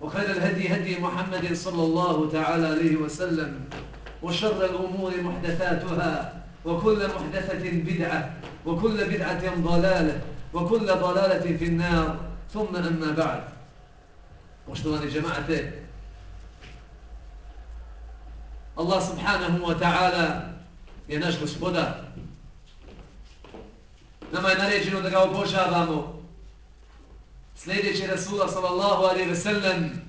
وخير الهدي هدي محمد صلى الله تعالى عليه وسلم وشر الأمور محدثاتها وكل محدثة بدعة وكل بدعة ضلالة وكل ضلالة في النار. ثم أما بعد. وشتواني جماعة. الله سبحانه وتعالى je naš gospodar. Nama ga obožavamo sljedeći Rasula sallallahu alaihi ve sellem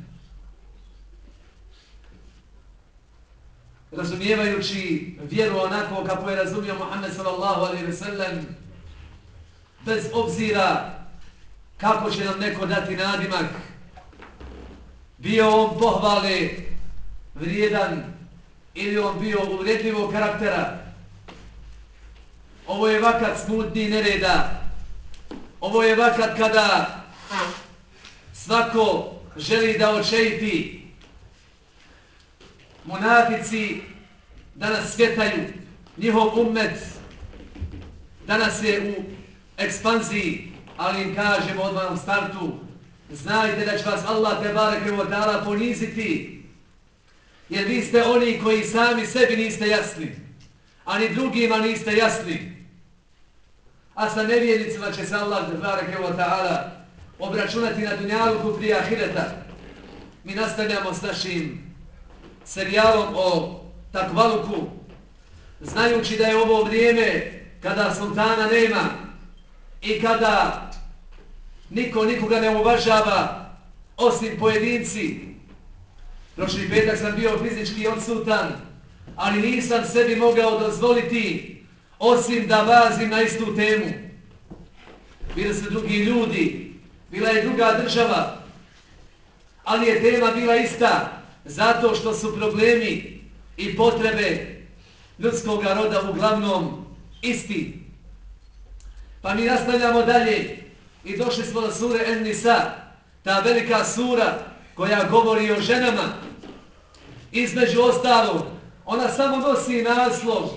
razumijevajući vjeru onako kako je razumio Muhammed sallallahu alaihi ve sellem bez obzira kako će nam neko dati nadimak bio on pohvale vrijedan ili on bio uvredljivog karaktera ovo je vakat smutni nereda ovo je vakat kada svako želi da očeiti. Munafici danas svjetaju njihov ummet danas je u ekspanziji ali im kažemo odmah u startu znajte da će vas Allah te bareke od dala poniziti jer vi ste oni koji sami sebi niste jasni a ni drugima niste jasni a sa nevjernicima će se Allah te bareke u ta'ala obračunati na dunjaluku prije ahireta. Mi nastavljamo s našim serijalom o takvaluku, znajući da je ovo vrijeme kada sultana nema i kada niko nikoga ne uvažava osim pojedinci. Prošli petak sam bio fizički odsutan, ali nisam sebi mogao dozvoliti osim da vazim na istu temu. Bili su drugi ljudi, bila je druga država, ali je tema bila ista, zato što su problemi i potrebe ljudskog roda uglavnom isti. Pa mi nastavljamo dalje i došli smo do sure En-Nisa, ta velika sura koja govori o ženama. Između ostalog, ona samo nosi naslov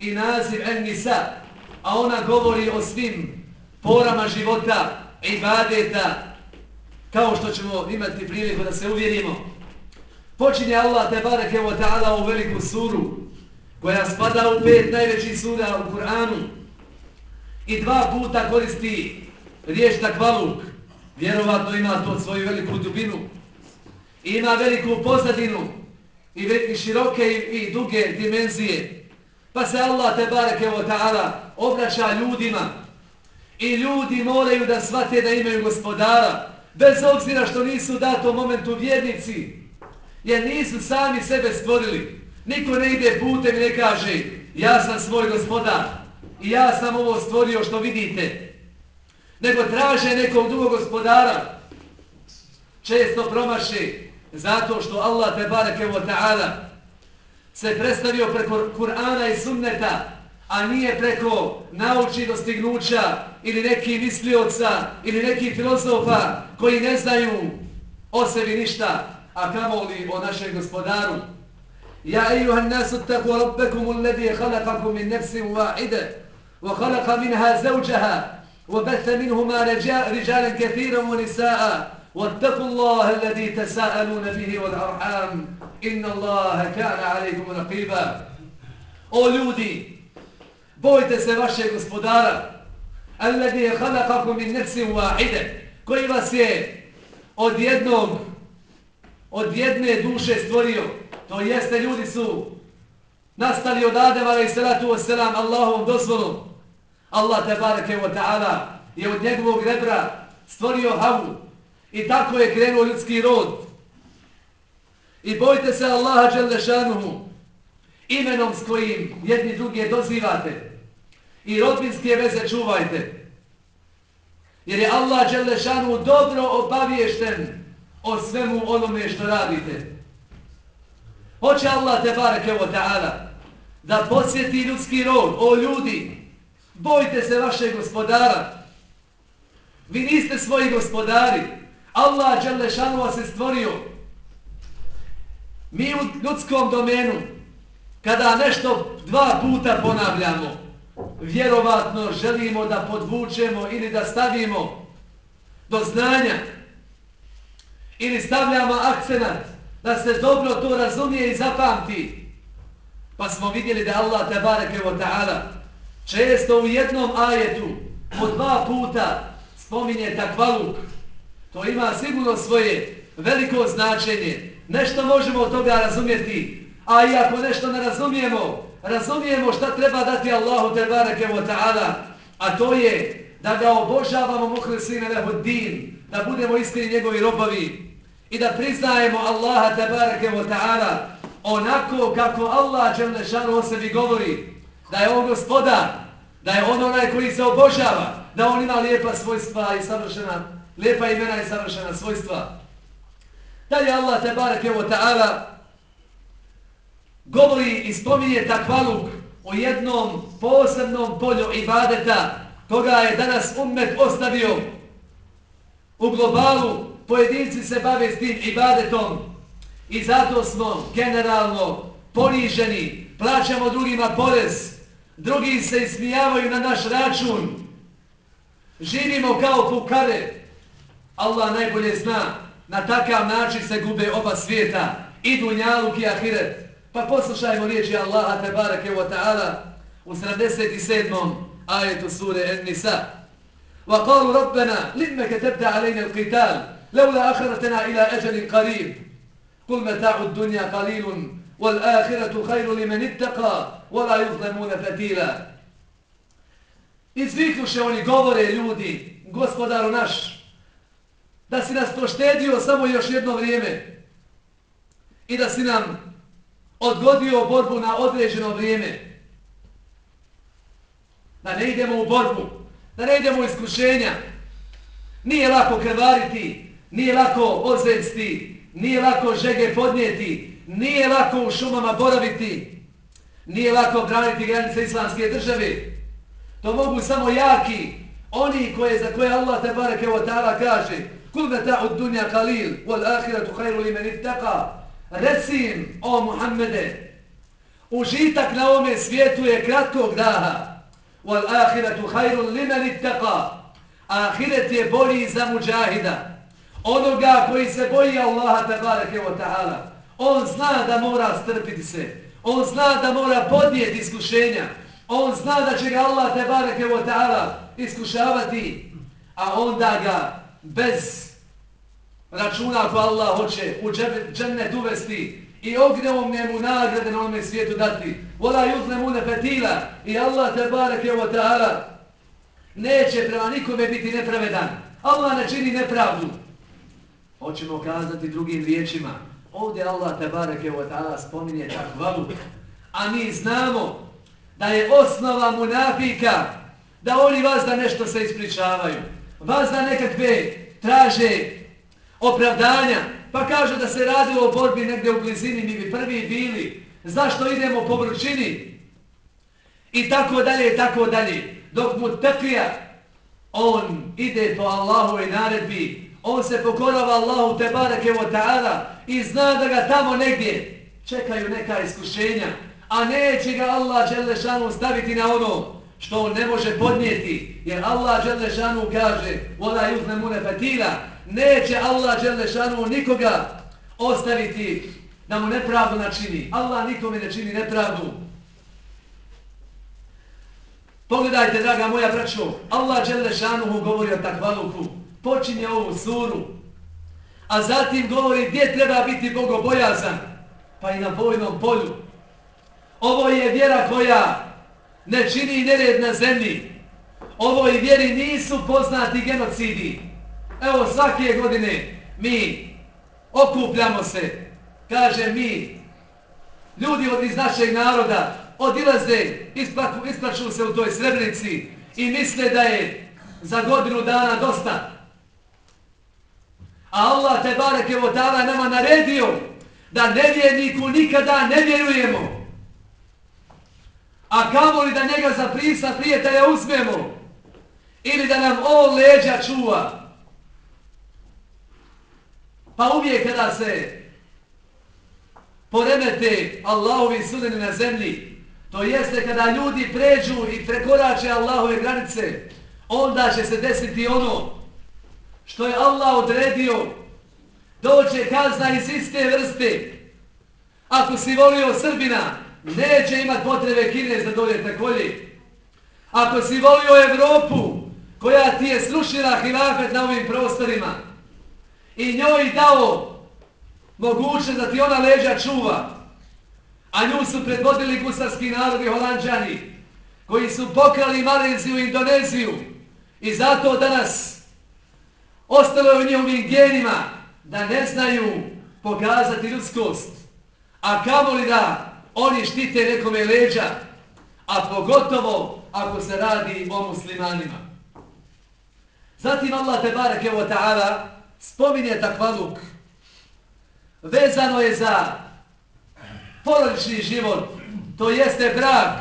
i naziv En-Nisa, a ona govori o svim porama života, ibadeta, kao što ćemo imati priliku da se uvjerimo. Počinje Allah te bareke wa ta'ala u veliku suru, koja spada u pet najvećih sura u Kur'anu i dva puta koristi riječ takvaluk. Vjerovatno ima to svoju veliku dubinu. I ima veliku pozadinu i, i široke i, i duge dimenzije. Pa se Allah te bareke wa ta'ala obraća ljudima I ljudi moraju da shvate da imaju gospodara, bez obzira što nisu u datom momentu vjernici, jer nisu sami sebe stvorili. Niko ne ide putem i ne kaže, ja sam svoj gospodar i ja sam ovo stvorio što vidite. Nego traže nekog drugog gospodara, često promaše, zato što Allah te barake ta'ala se predstavio preko Kur'ana i sunneta, a nije preko nauči dostignuća ili neki mislioca ili neki filozofa koji ne znaju o sebi ništa, a kamo li o našem gospodaru. Ja ejuhan nasu tako rabbekum ulledi halakakum min nefsim vahide wa halaka minha zauđaha wa betha minhuma riđalen kathiram u nisa'a واتقوا الله الذي تساءلون به والأرحام إن الله كان عليكم رقيبا O ljudi, Bojte se vašeg gospodara. Alladhi je halakakum min nefsim wahide. Koji vas je od jednog, od jedne duše stvorio. To jeste ljudi su nastali od Adema i salatu wasalam Allahovom dozvolom. Allah te barake wa ta'ala je od njegovog rebra stvorio havu i tako je krenuo ljudski rod. I bojte se Allaha dželle šanuhu imenom s kojim jedni drugi dozivate i rodbinske veze čuvajte. Jer je Allah Đelešanu dobro obaviješten o svemu onome što radite. Hoće Allah te bareke o ta'ala da posjeti ljudski rod, o ljudi, bojte se vašeg gospodara. Vi niste svoji gospodari. Allah Đelešanu vas je stvorio. Mi u ljudskom domenu, kada nešto dva puta ponavljamo, vjerovatno želimo da podvučemo ili da stavimo do znanja ili stavljamo akcenat da se dobro to razumije i zapamti. Pa smo vidjeli da Allah tabareke wa ta'ala često u jednom ajetu po dva puta spominje takvaluk. To ima sigurno svoje veliko značenje. Nešto možemo od toga razumjeti. A i ako nešto ne razumijemo, razumijemo šta treba dati Allahu te bareke wa ta'ala. A to je da ga obožavamo muhlisine lehu din, da budemo iskreni njegovi robovi i da priznajemo Allaha te bareke wa ta'ala onako kako Allah Đelešanu o sebi govori, da je on gospodar, da je on onaj koji se obožava, da on ima lijepa svojstva i savršena, lijepa imena i savršena svojstva. Dalje Allah te bareke wa ta'ala govori i spominje takvaluk o jednom posebnom polju ibadeta koga je danas ummet ostavio u globalu pojedinci se bave s tim ibadetom I zato smo generalno poniženi, plaćamo drugima porez, drugi se ismijavaju na naš račun, živimo kao pukare. Allah najbolje zna, na takav način se gube oba svijeta, i dunjaluk i ahiret. Pa poslušajmo riječi Allaha tebareke wa ta'ala u 77. ajetu sure En-Nisa. وقالوا ربنا لما كتبت علينا القتال لولا أخرتنا إلى أجل قريب قل متاع الدنيا قليل والآخرة خير لمن اتقى ولا يظلمون فتيلا Izviknuše oni govore ljudi, gospodaru naš, da si nas poštedio samo još jedno vrijeme i da si nam odgodio borbu na određeno vrijeme. Da ne idemo u borbu, da ne idemo u iskušenja. Nije lako krvariti, nije lako ozvesti, Nije lako žege podnijeti, nije lako u šumama boraviti, nije lako braniti granice islamske države. To mogu samo jaki, oni koje, za koje Allah te bareke o ta'ala kaže Kul me ta'ud dunja kalil, wal ahiratu hajru li menit taqa. Recim, o Muhammede, užitak na ovome svijetu je kratkog daha. Wal ahiretu hajru li menit. Ahiret je bolji za muđahida onoga koji se boji Allaha tabareke wa ta'ala. On zna da mora strpiti se. On zna da mora podnijeti iskušenja. On zna da će ga Allah tabareke wa ta'ala iskušavati. A onda ga bez računa ko Allah hoće u džennet uvesti i ognjevom njemu nagrade na ovome svijetu dati. Vola yuzne mu petila i Allah te bareke wa ta'ala neće prema nikome biti nepravedan. Allah ne čini nepravdu. Hoćemo kazati drugim riječima. Ovdje Allah te bareke wa ta'ala spominje takvalu. A mi znamo da je osnova munafika da oni vas da nešto se ispričavaju. Vas da nekakve traže opravdanja. Pa kaže da se radilo o borbi negdje u blizini, mi bi prvi bili. Zašto idemo po vrućini? I tako dalje, i tako dalje. Dok mu tekija, on ide po Allahu i naredbi, on se pokorava Allahu te barake ta'ala i zna da ga tamo negdje čekaju neka iskušenja, a neće ga Allah Đelešanu staviti na ono što on ne može podnijeti, jer Allah Đelešanu kaže وَلَا yuzne mune fatila, neće Allah Đelešanu nikoga ostaviti da mu nepravdu načini. Allah nikome ne čini nepravdu. Pogledajte, draga moja braćo, Allah Đelešanu govori o takvaluku počinje ovu suru, a zatim govori gdje treba biti bogobojazan, pa i na vojnom polju. Ovo je vjera koja ne čini nered na zemlji. Ovoj vjeri nisu poznati genocidi. Evo svake godine mi okupljamo se, kaže mi, ljudi od iz našeg naroda odilaze, isplaču se u toj srebrnici i misle da je za godinu dana dosta. A Allah te barek je vodala nama naredio da nevjerniku nikada ne vjerujemo. A kamo li da njega za prisa prijatelja uzmemo? Ili da nam on leđa čuva? Pa uvijek kada se poremete Allahovi sudeni na zemlji, to jeste kada ljudi pređu i prekorače Allahove granice, onda će se desiti ono što je Allah odredio, doće kazna iz iste vrste. Ako si volio Srbina, neće imat potrebe Kinez da dolje takolje. Ako si volio Evropu, koja ti je srušila hilafet na ovim prostorima i njoj dao moguće da ti ona leđa čuva, a nju su predvodili gusarski narodi holandžani, koji su pokrali Maleziju i Indoneziju i zato danas ostalo je u njihovim genima da ne znaju pokazati ljudskost, a kamo li da oni štite nekome leđa, a pogotovo ako se radi o muslimanima. Zatim Allah te barake wa ta'ala spominje takvaluk. Vezano je za porodični život, to jeste brak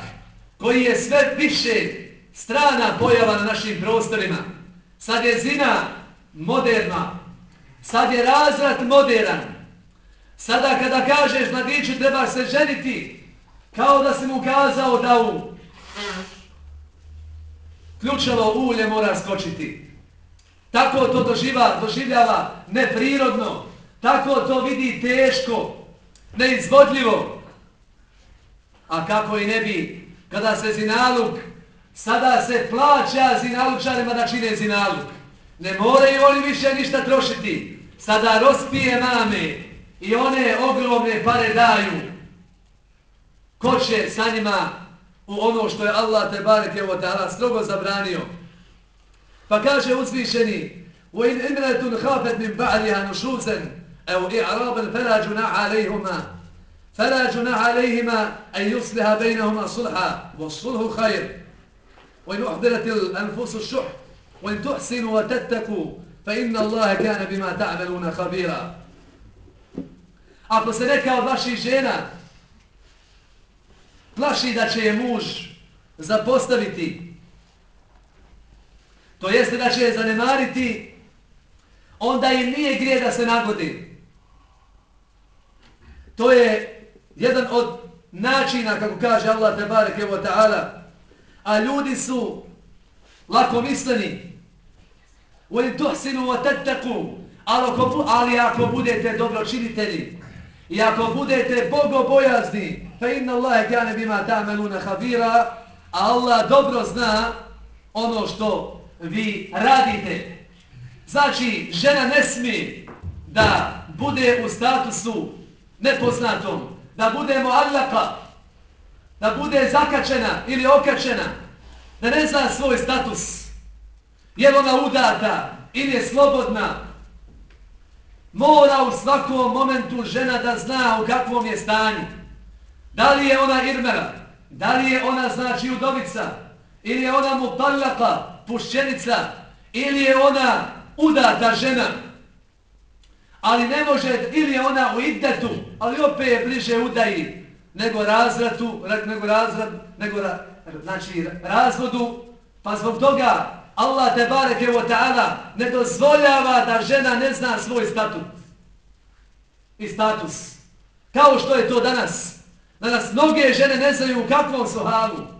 koji je sve više strana pojava na našim prostorima. Sad je zina moderna, sad je razrat moderan. Sada kada kažeš mladiću treba se ženiti, kao da si mu kazao da u ključalo ulje mora skočiti. Tako to doživa, doživljava neprirodno. Tako to vidi teško, neizvodljivo. A kako i ne bi, kada se zinaluk, sada se plaća zinalučarima da čine zinaluk. Ne moraju oni više ništa trošiti. Sada rospije mame i one ogromne pare daju. Ko će sa njima u ono što je Allah te barek ovo dala strogo zabranio. Kaže uzvišeni وَإِنْ إِمْرَةٌ خَافَتْ مِنْ بَعْلِهَا نُشُوزًا أَوْ إِعْرَابًا فَلَا جُنَاحَ عَلَيْهُمَا. فَلَا جُنَاحَ عَلَيْهِمَا أَنْ يُصْلِحَ بَيْنَهُمَا صُلْحًا وَالصُّلْحُ خَيْرٌ. وَإِنْ أُحْضِرَتِ الْأَنْفُسُ الشُّحْ وَإِنْ تُحْسِنُوا وَتَتَّقُوا فَإِنَّ اللَّهَ كَانَ بِمَا تَعْمَلُونَ خَبِيرًا. Ako se neka od vaših žena plaši da će je muž zapostaviti, to jeste da će je zanemariti, onda im nije grije da se nagodi. To je jedan od načina, kako kaže Allah te barek evo ta'ala, a ljudi su lako misleni. Oni tohsinu o tetteku, ali ako budete dobročinitelji, i ako budete bogobojazni, fe inna Allahe kjane bima ta'meluna habira, a Allah dobro zna ono što vi radite. Znači, žena ne smije da bude u statusu nepoznatom, da bude muallaka, da bude zakačena ili okačena, da ne zna svoj status. Je li ona udata ili je slobodna? Mora u svakom momentu žena da zna u kakvom je stanju. Da li je ona irmera? Da li je ona znači udovica? Ili je ona mutallaka, pušćenica? Ili je ona udata žena? Ali ne može, ili je ona u iddetu, ali opet je bliže udaji nego razratu, nego razrad, nego ra, znači razvodu, pa zbog toga Allah te bareke ve ta'ala ne dozvoljava da žena ne zna svoj statut i status. Kao što je to danas. Danas mnoge žene ne znaju u kakvom su halu.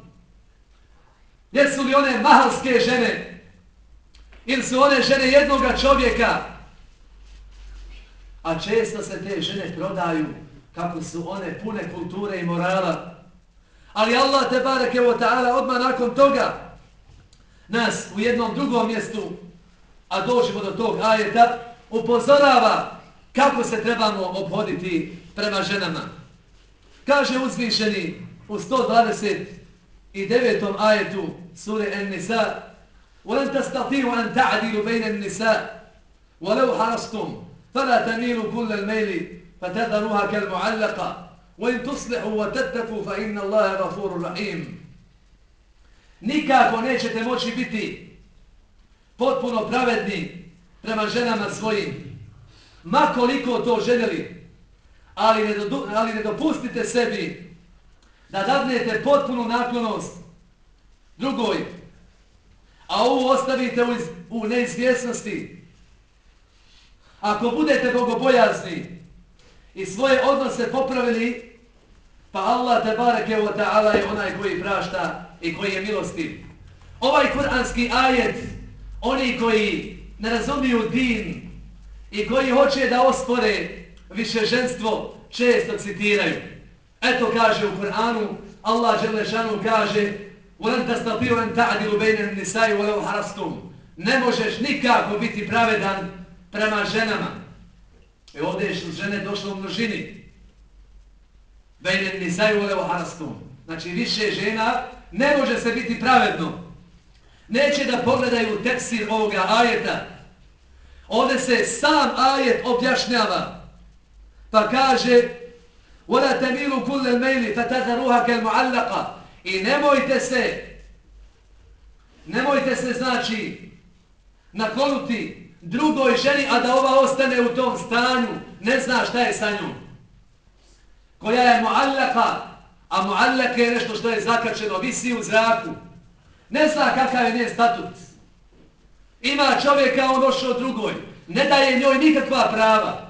Jesu li one mahalske žene? Ili su one žene jednoga čovjeka? A često se te žene prodaju kako su one pune kulture i morala. Ali Allah te bareke wa ta'ala odmah nakon toga nas u jednom drugom mjestu, a dođemo do tog ajeta, upozorava kako se trebamo obhoditi prema ženama. Kaže uzvišeni u 129. ajetu sure En-Nisa وَلَنْ تَسْتَطِيهُ أَنْ تَعْدِلُ بَيْنَ النِّسَاءِ وَلَوْ حَرَسْتُمْ فَلَا تَمِيلُ كُلَّ الْمَيْلِ فَتَذَرُوهَا كَالْمُعَلَّقَ وَإِنْ تُصْلِحُوا وَتَتَّكُوا فَإِنَّ اللَّهَ غَفُورٌ رَحِيمٌ Nikako nećete moći biti potpuno pravedni prema ženama svojim. Ma koliko to željeli, ali ne, do, ali ne dopustite sebi da dadnete potpunu naklonost drugoj, a ovu ostavite u, u neizvjesnosti. Ako budete bogobojazni i svoje odnose popravili, pa Allah te bareke wa ta'ala je onaj koji prašta i koji je milostiv. Ovaj kuranski ajet, oni koji ne razumiju din i koji hoće da ospore više ženstvo, često citiraju. Eto kaže u Kur'anu, Allah Đelešanu kaže وَلَنْ تَسْتَطِيُوا أَنْ تَعْدِلُوا بَيْنَ النِّسَاءِ وَلَوْ حَرَسْتُمْ Ne možeš nikako biti pravedan prema ženama. I ovdje su žene došle u množini. بَيْنَ النِّسَاءِ وَلَوْ حَرَسْتُمْ Znači više žena ne može se biti pravedno. Neće da pogledaju tefsir ovoga ajeta. Ovdje se sam ajet objašnjava. Pa kaže وَلَا تَمِيلُوا كُلَّ الْمَيْلِ kel muallaka. I nemojte se, nemojte se znači nakonuti drugoj ženi, a da ova ostane u tom stanju, ne zna šta je sa njom. Koja je muallaka, a muallaka je nešto što je zakačeno, visi u zraku. Ne zna kakav je nije statut. Ima čovjeka, on došao drugoj, ne daje njoj nikakva prava.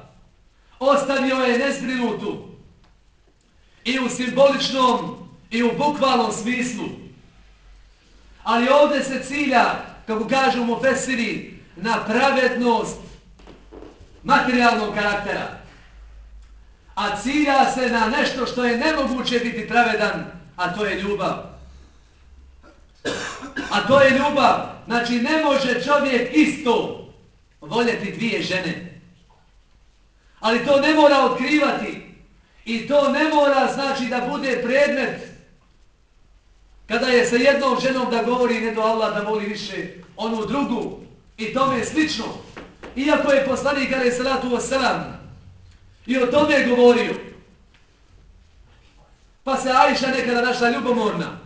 Ostavio je nezbrinutu. I u simboličnom, i u bukvalnom smislu. Ali ovdje se cilja, kako kažu mu Fesiri, na pravednost materijalnog karaktera. A cilja se na nešto što je nemoguće biti pravedan, a to je ljubav. A to je ljubav. Znači, ne može čovjek isto voljeti dvije žene. Ali to ne mora otkrivati. I to ne mora znači da bude predmet kada je sa jednom ženom da govori ne do Allah da voli više onu drugu i tome je slično. Iako je poslanik ali salatu wasalam i o tome je govorio. Pa se Ajša nekada naša ljubomorna.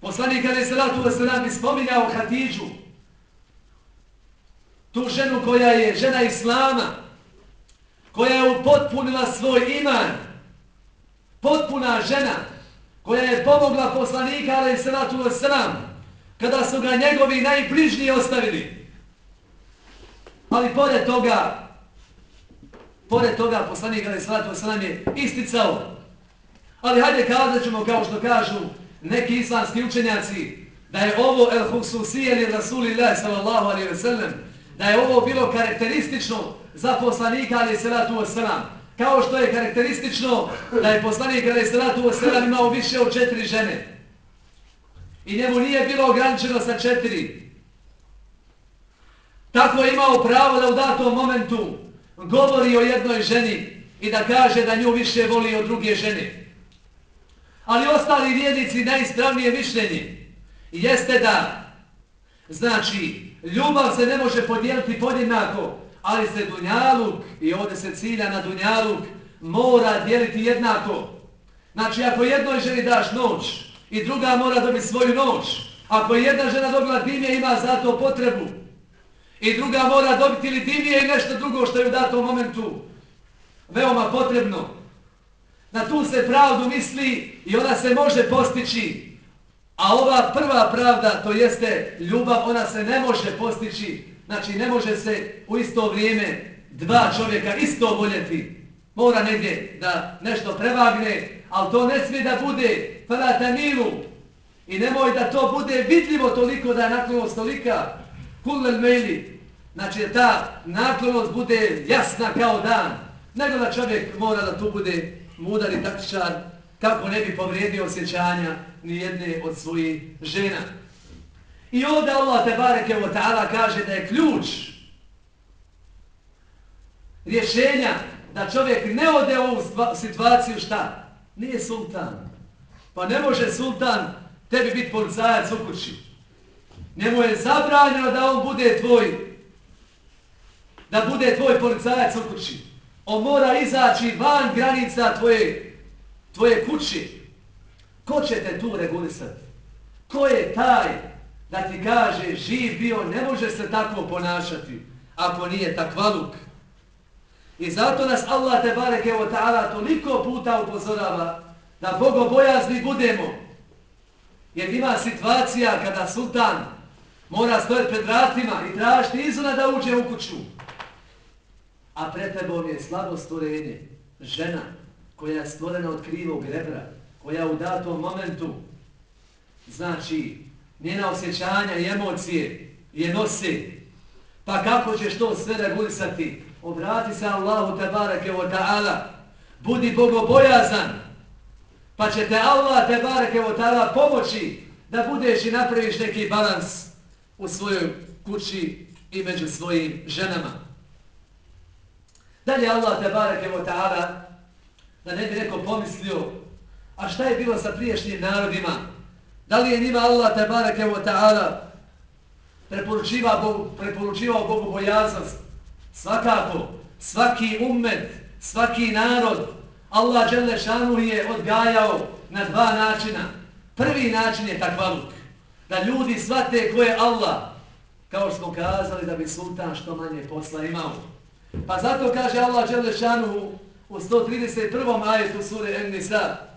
Poslanik ali salatu wasalam ispominjao Hatidžu. Tu ženu koja je žena Islama. Koja je upotpunila svoj iman. Potpuna žena koja je pomogla poslanika ali salatu wasalam kada su ga njegovi najbližniji ostavili. Ali pored toga, pored toga poslanik ali salatu wasalam je isticao. Ali hajde kazat ćemo kao što kažu neki islamski učenjaci da je ovo el hususije ili rasulillah sallallahu alaihi wasallam da je ovo bilo karakteristično za poslanika ali salatu wasalam kao što je karakteristično da je poslanik Ali Salatu Veselam imao više od četiri žene. I njemu nije bilo ograničeno sa četiri. Tako je imao pravo da u datom momentu govori o jednoj ženi i da kaže da nju više voli od druge žene. Ali ostali vjednici najispravnije mišljenje jeste da znači ljubav se ne može podijeliti podjednako ali se dunjaluk, i ovdje se cilja na dunjaluk, mora dijeliti jednako. Znači, ako jednoj ženi daš noć i druga mora dobiti svoju noć, ako jedna žena dobila dimije, ima za to potrebu, i druga mora dobiti ili dimije i nešto drugo što je u datom momentu veoma potrebno, na tu se pravdu misli i ona se može postići, a ova prva pravda, to jeste ljubav, ona se ne može postići Znači, ne može se u isto vrijeme dva čovjeka isto voljeti. Mora negdje da nešto prevagne, ali to ne smije da bude falatanilu. I nemoj da to bude vidljivo toliko da je naklonost tolika. Kullel mejli. Znači, ta naklonost bude jasna kao dan. Nego da čovjek mora da tu bude mudar i taktičar kako ne bi povrijedio osjećanja ni jedne od svojih žena. I ovdje Allah te bareke wa ta'ala kaže da je ključ rješenja da čovjek ne ode u ovu situaciju šta? Nije sultan. Pa ne može sultan tebi biti policajac u kući. Njemu je zabranjeno da on bude tvoj da bude tvoj policajac u kući. On mora izaći van granica tvoje, tvoje kući. Ko će te tu regulisati? Ko je taj da ti kaže živ bio, ne može se tako ponašati ako nije takvaluk. I zato nas Allah te barek evo ta'ala toliko puta upozorava da bogobojazni budemo. Jer ima situacija kada sultan mora stojati pred vratima i tražiti izuna da uđe u kuću. A pred tebom je slabo stvorenje, žena koja je stvorena od krivog rebra, koja u datom momentu, znači, njena osjećanja i emocije je nose. Pa kako ćeš to sve regulisati? Obrati se Allahu tebareke wa ta'ala. Budi bogobojazan. Pa će te Allah tebareke wa ta'ala pomoći da budeš i napraviš neki balans u svojoj kući i među svojim ženama. Dalje Allah tebareke wa ta'ala da ne bi neko pomislio a šta je bilo sa priješnjim narodima? Da li je njima Allah tebareke wa ta'ala preporučivao Bogu, preporučivao Bogu bojaznost? Svakako, svaki ummet, svaki narod, Allah Đelešanu je odgajao na dva načina. Prvi način je takvaluk. Da ljudi svate ko je Allah. Kao što smo kazali da bi sultan što manje posla imao. Pa zato kaže Allah Đelešanu u 131. ajetu sure En-Nisa.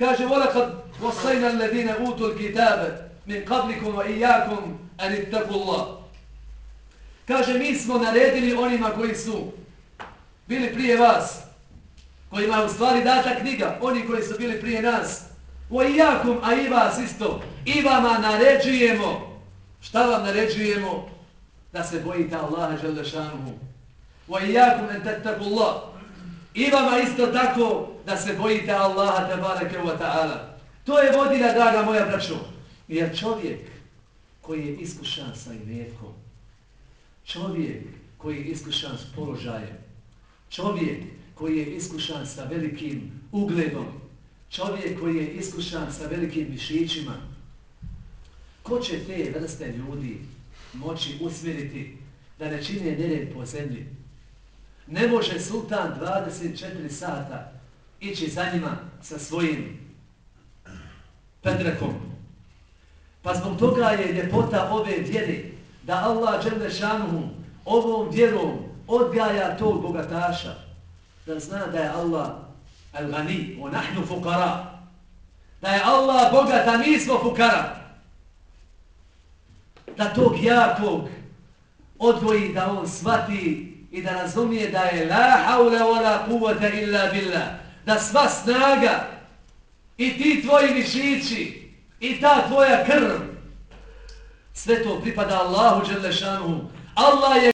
Kaže, وَلَقَدْ وَصَيْنَا الَّذِينَ أُوتُوا الْكِتَابَ مِنْ قَبْلِكُمْ وَإِيَّاكُمْ أَنِ اتَّقُوا اللَّهِ Kaže, mi smo naredili onima koji su bili prije vas, koji imaju stvari data knjiga, oni koji su bili prije nas, o i jakom, a i vas isto, i vama naređujemo, šta vam naređujemo? Da se bojite Allaha želešanuhu. O i jakom en tetaku Allah. I vama isto tako da se bojite Allaha tabareke wa ta'ala. To je vodina, draga moja braćo. Jer čovjek koji je iskušan sa imetkom, čovjek koji je iskušan s položajem, čovjek koji je iskušan sa velikim ugledom, čovjek koji je iskušan sa velikim mišićima, ko će te vrste ljudi moći usmjeriti da ne čine nered po zemlji? Ne može sultan 24 sata ići za njima sa svojim pedrekom. Pa zbog toga je ljepota ove vjere da Allah Đelešanuhu ovom vjerom odgaja tog bogataša, da zna da je Allah al-gani, o nahnu fukara, da je Allah bogat, a mi smo fukara, da tog jakog odvoji, da on svati i da razumije da je la haula wala la kuvata illa billah, da sva snaga i ti tvoji mišići i ta tvoja krv Sve to pripada Allahu dželle Allah je